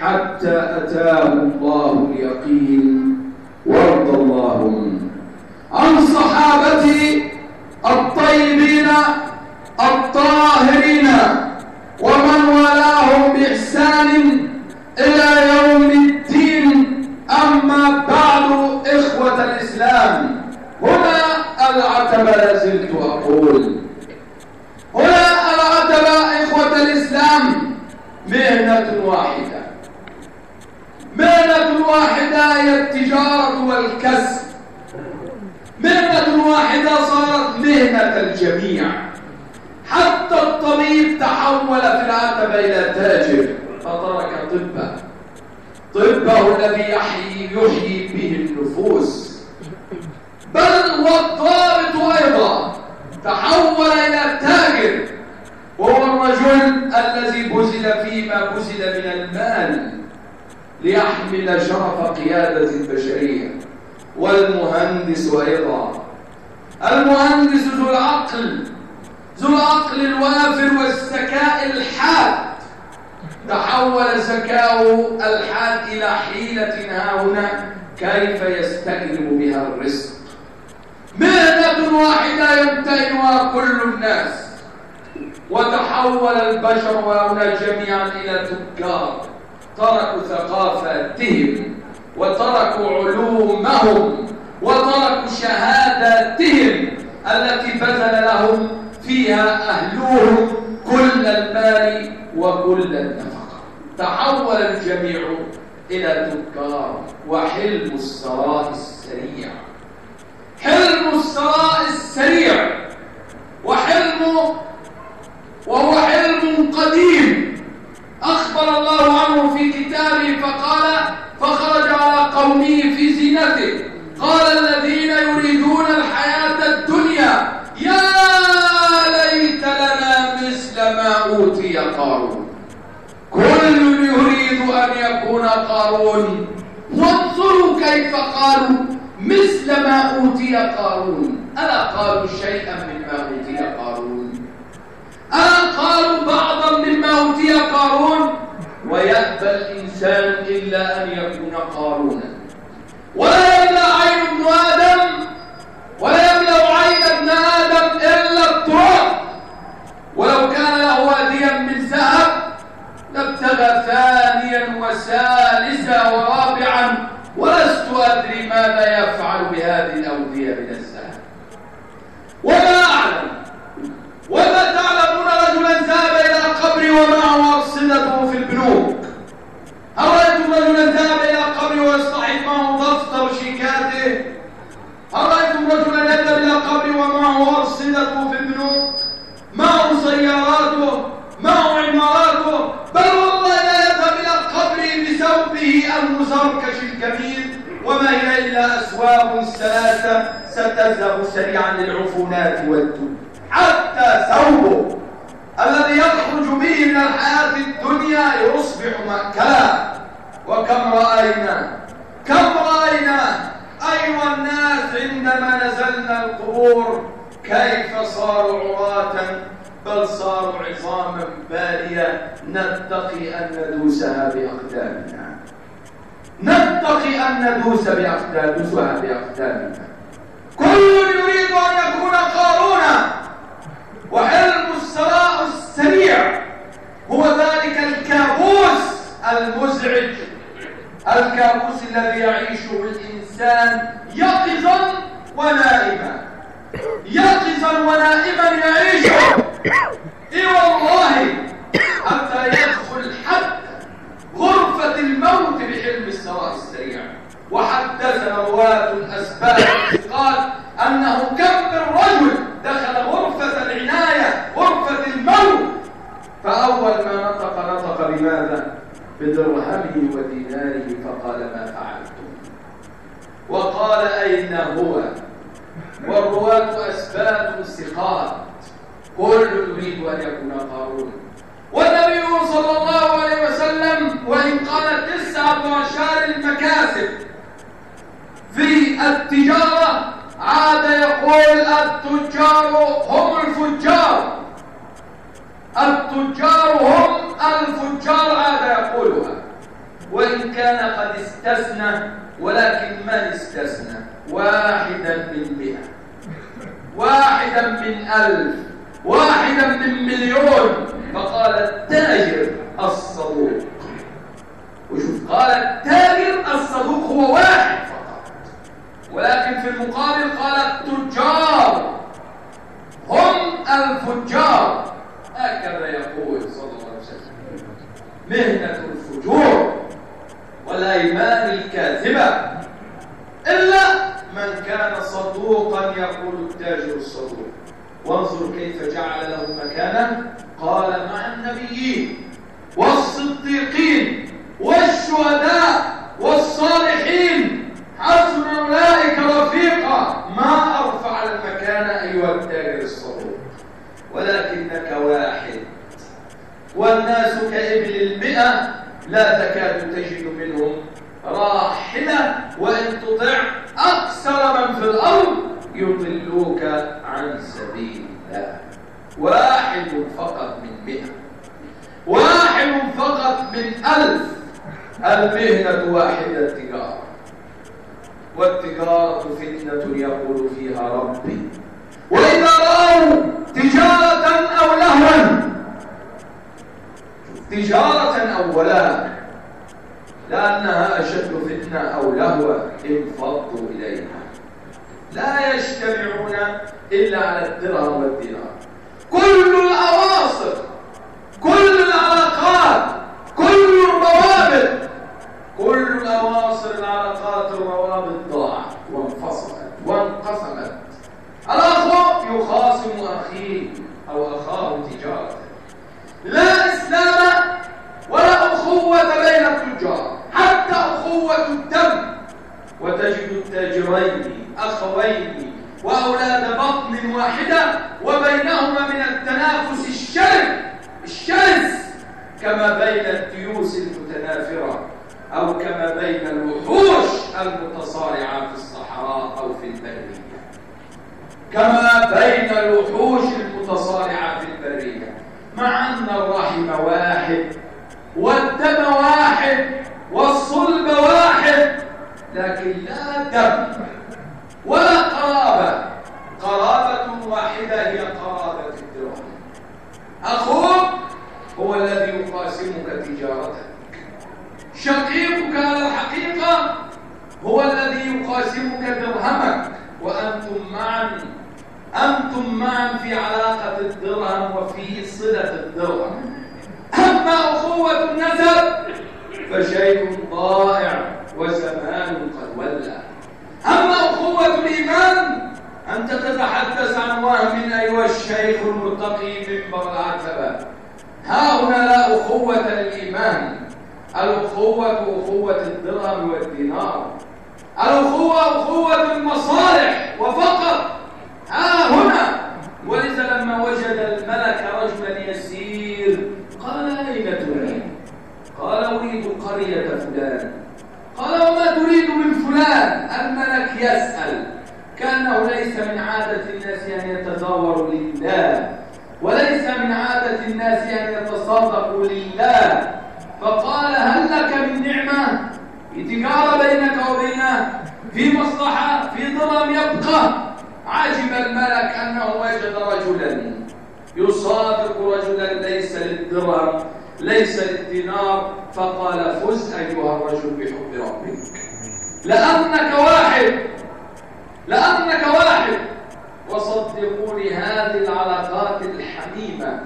حتى أتاه الله اليقين وارض اللهم عن صحابة الطيبين الطاهرين ومن والاهم بإحسان إلى يوم الدين. أما بعد إخوة الإسلام هنا العتبة لازلت أقول. هنا العتبة إخوة الإسلام مهنة واحدة. مهنة واحدة هي التجارة والكسب. مهنة واحدة صارت مهنة الجميع. حتى الطبيب تحول في العتبة إلى تاجر فترك طبه طبه الذي يحيي يحيي به النفوس. بل والضابط أيضا. تحول إلى تاجر. وهو الرجل الذي بذل فيما بذل من المال ليحمل شرف قيادة البشرية والمهندس أيضا. المهندس ذو العقل ذو العقل الوافر والذكاء الحاد. تحول ذكاؤه الحاد إلى حيلة ها هنا كيف يستجلب بها الرزق؟ مهنة واحدة يمتهنها كل الناس. وتحول البشر وهنا جميعا إلى تجار. تركوا ثقافاتهم وتركوا علومهم وتركوا شهاداتهم التي بذل لهم فيها أهلهم كل المال وكل النفقة. تحول الجميع إلى تجار. وحلم الثراء السريع. حلم الثراء السريع. وحلم وهو حلم قديم. أخبر الله عنه في كتابه فقال فخرج على قومه في زينته. قال الذين يريدون الحياة الدنيا يا ليت لنا مثل ما أوتي قارون. كل يريد أن يكون قارون. وانظروا كيف قالوا مثل ما أوتي قارون. ألا قالوا شيئا مما أوتي قارون؟ قالوا بعضا مما أوتي قارون ويأبى الإنسان إلا أن يكون قارونا. ولا يملأ عين آدم ولا يملأ عين ابن آدم إلا التراب ولو كان له واديا من ذهب لابتغى ثانيا وثالثا ورابعا ولست أدري ماذا يفعل بهذه الأودية من الذهب وما أعلم وما تعلمون رجلا ذهب إلى القبر ومعه أرصدته في البنوك أرأيتم رجلا ذهب إلى القبر ويصطحب معه دفتر شيكاته أرأيتم رجلا يذهب إلى القبر ومعه أرصدته في البنوك معه سياراته معه عماراته بل والله لا يذهب إلى القبر بثوبه المزركش الكبير وما هي إلا أسواب ثلاثة ستذهب سريعا للعفونات والدود. حتى ثوبه الذي يخرج به من الحياة الدنيا يصبح مأكلا. وكم رأينا كم رأينا أيها الناس عندما نزلنا القبور كيف صاروا عراة بل صاروا عظاما بالية نتقي أن ندوسها بأقدامنا. نتقي أن ندوس بأقدامها بأقدامنا. كل يريد أن يكون قارونا وحلم الثراء السريع هو ذلك الكابوس المزعج الكابوس الذي يعيشه الإنسان يقظا ونائما يقظا ونائما يعيشه اي والله حتى يدخل حتى غرفة الموت بحلم الثراء السريع وحدثنا رواة الأسباب قال أنه كم من رجل دخل غرفة العناية غرفة الموت فأول ما نطق نطق بماذا؟ بدرهمه وديناره فقال ما فعلتم وقال أين هو؟ والرواة أسباب ثقات كل يريد أن يكون قارون. والنبي صلى الله عليه وسلم وإن قال تسعة عشر المكاسب في التجارة عاد يقول التجار هم الفجار. التجار هم الفجار هذا يقولها. وإن كان قد استثنى ولكن من استثنى واحدا من مئة. واحدا من ألف. واحدا من مليون. فقال التاجر الصدوق وشوف قال التاجر الصدوق هو واحد فقط ولكن في المقابل قال التجار هم الفجار هكذا يقول صلى الله عليه وسلم مهنة الفجور والأيمان الكاذبة إلا من كان صدوقا يقول التاجر الصدوق وانظر كيف جعل له مكانا قال مع النبيين والصديقين والشهداء والصالحين. حسن أولئك رفيقا. ما أرفع المكان أيها التاجر الصدوق ولكنك واحد. والناس كإبل المئة لا تكاد تجد منهم راحلة وإن تطع أكثر من في الأرض يضلوك عن سبيل الله واحد فقط من مئة واحد فقط من ألف المهنة واحدة التجارة والتجارة فتنة يقول فيها ربي وإذا رأوا تجارة أو لهوا تجارة أو ولا لأنها أشد فتنة أو لهوا انفضوا إليها. لا يجتمعون إلا على الدرهم والدينار. كل الأواصر كل العلاقات كل الروابط كل الأواصر العلاقات الروابط ضاعت وانفصلت وانقسمت. الأخ يخاصم أخيه أو أخاه تجارة لا إسلام ولا أخوة بين التجار حتى أخوة الدم وتجد التاجرين أخوين وأولاد بطن واحدة وبينهما من التنافس الشرس الشرس كما بين التيوس المتنافرة أو كما بين الوحوش المتصارعة في الصحراء أو في البرية. كما بين الوحوش المتصارعة في البرية. مع أن الرحم واحد والدم واحد والصلب واحد لكن لا دم ولا قرابة. قرابة واحدة هي قرابة الدرهم أخوك هو الذي يقاسمك تجارتك. شقيقك على الحقيقة هو الذي يقاسمك درهمك. وأنتم معا أنتم معا في علاقة الدرهم وفي صلة الدرهم أما أخوة النسب فشيء ضائع. وزمان قد ولى. أما أخوة الإيمان أنت تتحدث عن وهم أيها الشيخ المتقي منبر العتبة ها هنا لا أخوة الإيمان الأخوة أخوة الدرهم والدينار. الأخوة أخوة المصالح وفقط. ها هنا ولذا لما وجد الملك رجلا يسير قال أين تريد؟ قال أريد قرية فلان. وما تريد من فلان الملك يسأل. كأنه ليس من عادة الناس أن يتزاوروا لله وليس من عادة الناس أن يتصدقوا لله. فقال هل لك من نعمة؟ في تجارة بينك وبينه في مصلحة في ضرم يبقى. عجب الملك أنه وجد رجلا يصادق رجلا ليس للدرهم ليس للدينار. فقال فز أيها الرجل بحب ربك. لأنك واحد. لأنك واحد. وصدقوني هذه العلاقات الحميمة.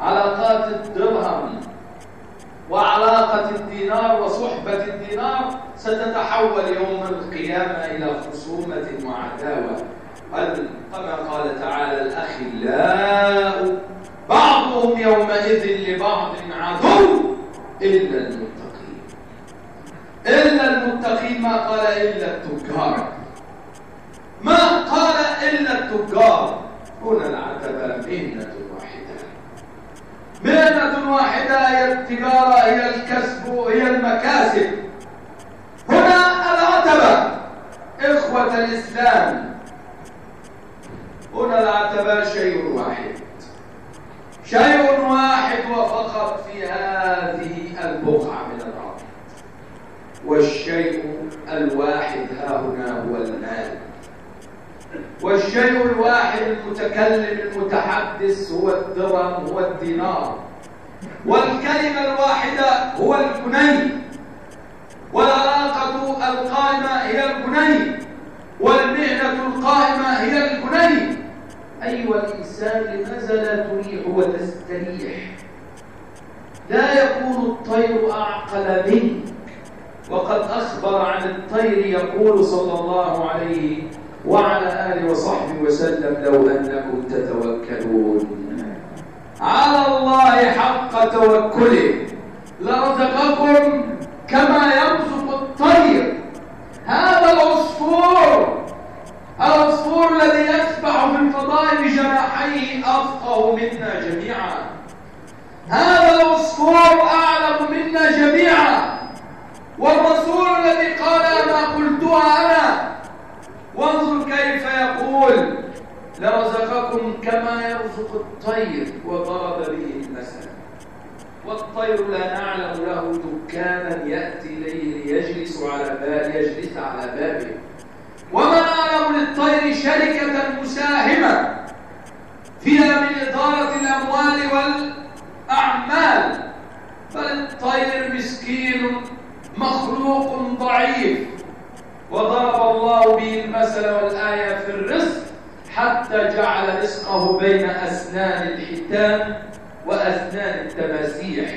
علاقات الدرهم. وعلاقة الدينار وصحبة الدينار ستتحول يوم القيامة إلى خصومة وعداوة. كما قال تعالى الأخلاء بعضهم يومئذ لبعض عدو إلا المتقين إلا المتقين ما قال إلا التجار. ما قال إلا التجار. هنا العتبة مهنة واحدة. مهنة واحدة هي التجارة هي الكسب هي المكاسب. هنا العتبة. إخوة الإسلام. هنا العتبة شيء واحد. شيء هو فقط في هذه البقعة من الأرض. والشيء الواحد ها هنا هو المال. والشيء الواحد المتكلم المتحدث هو الدرهم هو الدينار. والكلمة الواحدة هو الجنيه والعلاقة القائمة هي الجنيه والمهنة القائمة هي الجنيه أيها الإنسان لماذا لا تريح وتستريح؟ لا يكون الطير أعقل منك. وقد أخبر عن الطير يقول صلى الله عليه وعلى آله وصحبه وسلم لو أنكم تتوكلون. على الله حق توكله. لرزقكم كما يرزق الطير. هذا العصفور. العصفور الذي يسبح في الفضاء بجناحيه أفقه منا جميعا. هذا العصفور أعلم منا جميعا. والرسول الذي قال ما قلتها أنا. وانظر كيف يقول لرزقكم كما يرزق الطير وضرب به المثل. والطير لا نعلم له دكانا يأتي إليه ليجلس على باب يجلس على بابه. وما نعلم للطير شركة مساهمة فيها من إدارة الأموال والأعمال. بل الطير مسكين مخلوق ضعيف. وضرب الله به المثل والآية في الرزق حتى جعل رزقه بين أسنان الحيتان وأسنان التماسيح.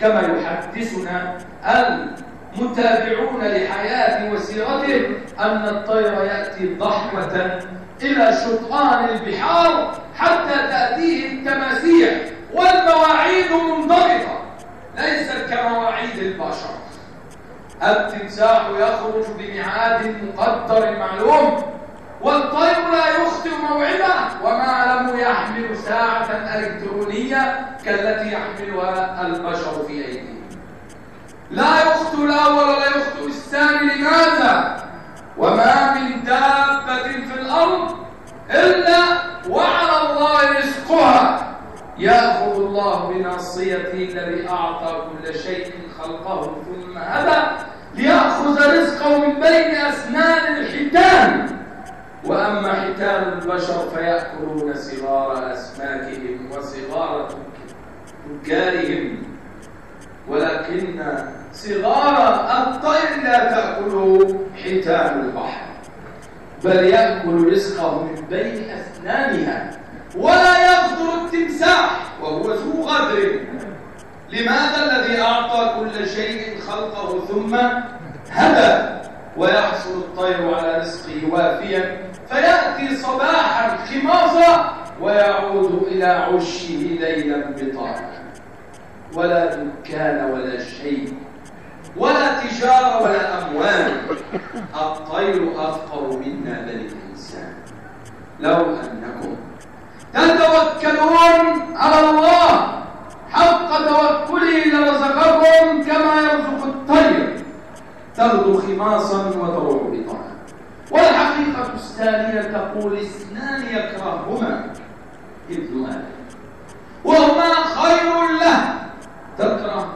كما يحدثنا المتابعون لحياته وسيرته أن الطير يأتي ضحوة إلى شطآن البحار حتى تأتيه التماسيح والمواعيد منضبطة. ليست كمواعيد البشر. التمساح يخرج بميعاد مقدر معلوم والطير لا يخطئ موعده وما لم يحمل ساعة إلكترونية كالتي يحملها البشر في أيديهم. لا يخطئ الأول ولا يخطئ الثاني لماذا؟ وما من دابة في الأرض إلا وعلى الله رزقها. يأخذ الله بناصيته الذي أعطى كل شيء خلقه ثم هدى. ليأخذ رزقه من بين أسنان الحيتان. وأما حيتان البشر فيأكلون صغار أسماكهم وصغار تجارهم. ولكن صغار الطير لا تأكل حيتان البحر. بل يأكل رزقه من بين أسنانها. ولا يغدر التمساح وهو ذو غدر. لماذا الذي أعطى كل شيء خلقه ثم هدى ويحصل الطير على رزقه وافيا؟ فيأتي صباحا خماصا ويعود إلى عشه ليلا بطانا ولا دكان ولا شيء ولا تجارة ولا أموال. الطير أفقر منا بل الإنسان. لو أنكم تتوكلون على الله حق توكله لرزقكم كما يرزق الطير. تغدو خماصا وتروح بطانا والحقيقة الثانية تقول اثنان يكرههما ابن آدم. وهما خير له. تكره.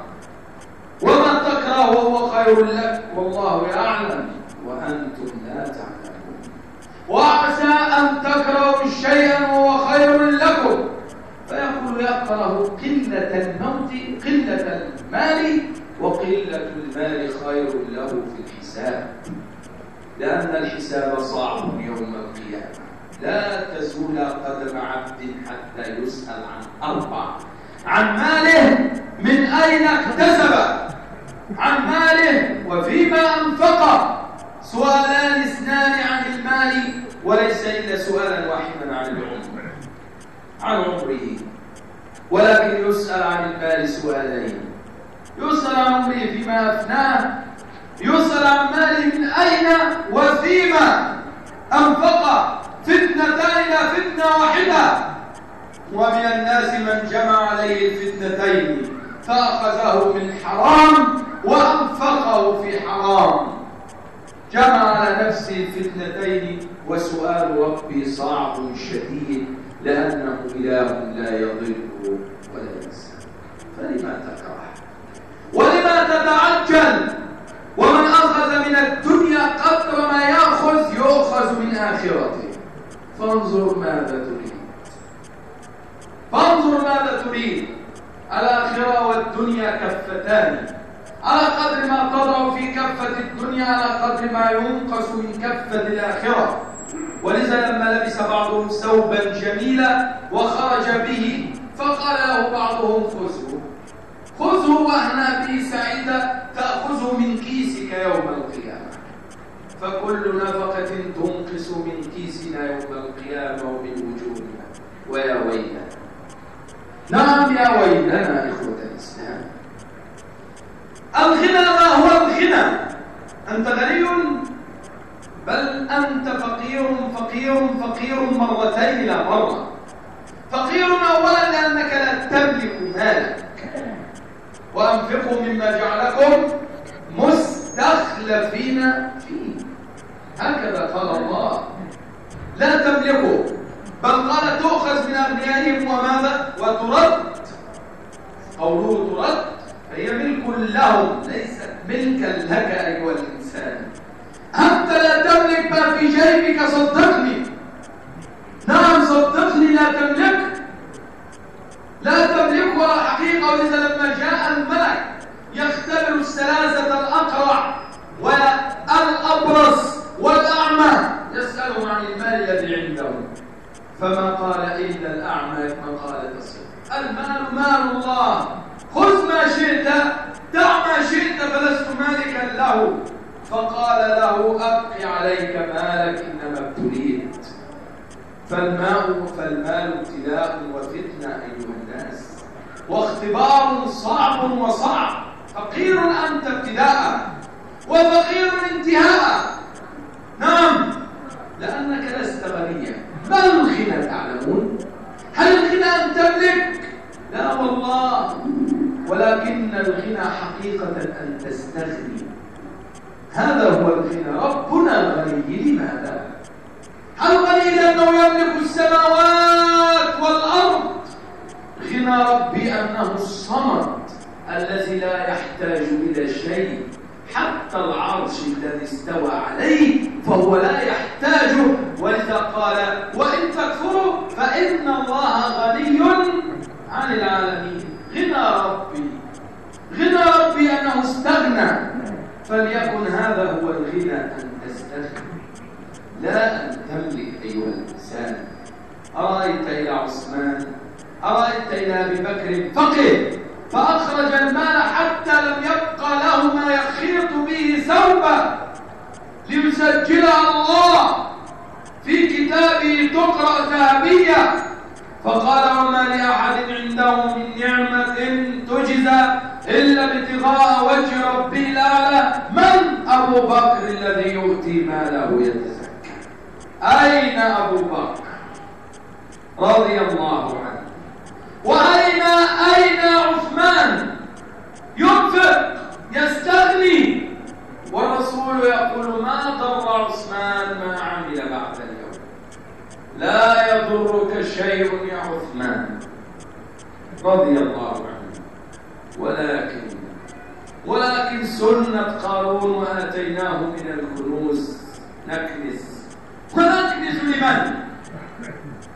وما تكره وهو خير لك والله يعلم وأنتم لا تعلمون وعسى أن تكرهوا شيئا وهو خير لكم فيقول يكره قلة الموت قلة المال وقلة المال خير له في الحساب. لأن الحساب صعب يوم القيامة. لا تزول قدم عبد حتى يسأل عن أربع عن ماله من أين اكتسب؟ عن ماله وفيما أنفقه سؤالان اثنان عن المال وليس إلا سؤالا واحدا عن العمر. عن عمره. ولكن يسأل عن المال سؤالين. يسأل عن عمره فيما أفناه. يسأل عن ماله من أين وفيما أنفق. فتنتين فتنة واحدة. ومن الناس من جمع عليه الفتنتين فأخذه من حرام وأنفقه في حرام. جمع على نفسه الفتنتين وسؤال ربي صعب شديد لأنه إله لا يضل ولا ينسى. فلما تكره ولما تتعجل ومن أخذ من الدنيا قدر ما يأخذ يؤخذ من آخرته. فانظر ماذا تريد. فانظر ماذا تريد. الآخرة والدنيا كفتان. على قدر ما تضع في كفة الدنيا على قدر ما ينقص من كفة الآخرة. ولذا لما لبس بعضهم ثوبا جميلا وخرج به فقال له بعضهم خذه. خذه واهنا به سعيدا تأخذه من كيسك يوم القيامة. فكل نفقة تنقص من كيسنا يوم القيامة ومن وجوهنا. ويا ويلنا. نعم يا ويلنا إخوة الإسلام. الغنى ما هو الغنى؟ أنت غني؟ بل أنت فقير فقير فقير مرتين لا مرة. فقير أولا لأنك لا تملك مالك وأنفقوا مما جعلكم مستخلفين فيه. هكذا قال الله. لا تملكوا بل قال تؤخذ من أغنيائهم وماذا؟ وترد. قوله ترد فهي ملك لهم ليست ملكا لك أيها الإنسان. أنت لا تملك ما في جيبك صدقني. نعم صدقني لا تملك لا تملكها ولذا لما جاء الملك يختبر الثلاثة الأقرع والأبرص والأعمى يسألهم عن المال الذي عندهم فما قال إلا الأعمى كما قال تصير المال مال الله. خذ ما شئت دع ما شئت فلست مالكا له. فقال له أبق عليك مالك إنما ابتليت. فالماء فالمال ابتلاء وفتنة أيها الناس. واختبار صعب وصعب. فقير أنت ابتداء وفقير انتهاء. نعم لأنك لست غنيا ما الغنى تعلمون؟ هل الغنى أن تملك؟ لا والله. ولكن الغنى حقيقة أن تستغني. هذا هو الغنى. ربنا الغني. لماذا؟ هل غني لأنه يملك السماوات والأرض؟ غنى ربي أنه الصمد الذي لا يحتاج إلى شيء حتى العرش الذي استوى عليه فهو لا يحتاج. ولذا قال وإن تكفروا فإن الله غني عن العالمين. غنى ربي. غنى ربي أنه استغنى. فليكن هذا هو الغنى أن تستغنى لا أن تملك أيها الإنسان أرأيت إلى عثمان أرأيت أبي بكر فقه فأخرج المال حتى لم يبقى له ما يخيط به ثوبا ليسجلها الله في كتابه تقرأ ذهبية. فقال وما لأحد عنده من نعمة تجزى إلا ابتغاء وجه ربه الأعلى. من أبو بكر الذي يؤتي ماله يتزكى؟ أين أبو بكر؟ رضي الله عنه. وأين أين عثمان؟ ينفق يستغني. والرسول يقول ما ضر عثمان ما عمل بعد اليوم؟ لا يضرك شيء يا عثمان. رضي الله عنه. ولكن ولكن سنة قارون وآتيناه من الكنوز. نكنز ونكنز لمن؟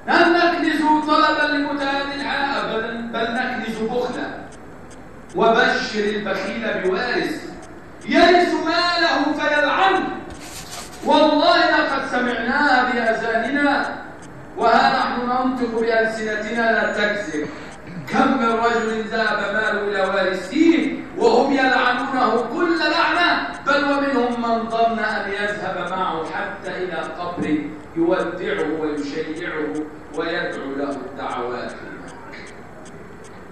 لن نكنز طلبا لمتهاد الحياة أبدا بل نكنز بخلا وبشر البخيل بوارث. يرث ماله فيلعنه والله لقد سمعناها بأذاننا وها نحن ننطق بألسنتنا لا تكذب. كم من رجل ذهب ماله إلى وارثيه وهم يلعنونه كل لعنة. بل ومنهم من ظن أن يذهب معه حتى إلى قبره يودعه ويشيعه ويدعو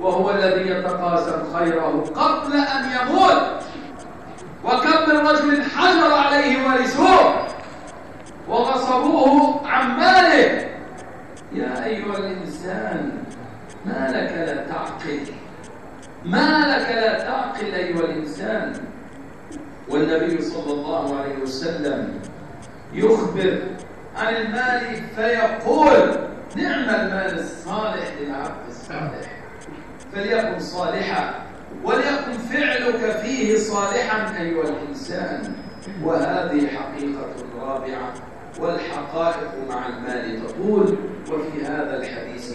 وهو الذي يتقاسم خيره قبل أن يموت. وكم من رجل حجر عليه ورثوه وغصبوه عن ماله. يا أيها الإنسان ما لك لا تعقل. ما لك لا تعقل أيها الإنسان. والنبي صلى الله عليه وسلم يخبر عن المال فيقول نعم المال الصالح للعبد الصالح. فليكن صالحا وليكن فعلك فيه صالحا أيها الإنسان. وهذه حقيقة رابعة والحقائق مع المال تطول وفي هذا الحديث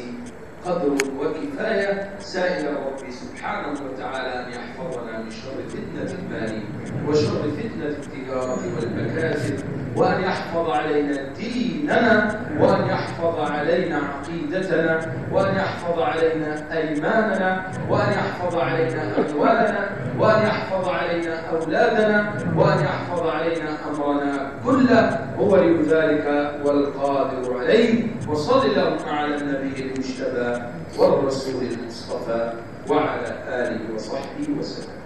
قدر وكفاية. سائل ربي سبحانه وتعالى أن يحفظنا من شر فتنة المال وشر فتنة التجارة والمكاسب. وأن يحفظ علينا ديننا وأن يحفظ علينا عقيدتنا وأن يحفظ علينا أيماننا وأن يحفظ علينا أموالنا وأن يحفظ علينا أولادنا وأن يحفظ علينا أمرنا كله. هو ولي ذلك والقادر عليه. وصل اللهم على النبي المجتبى والرسول المصطفى وعلى آله وصحبه وسلم.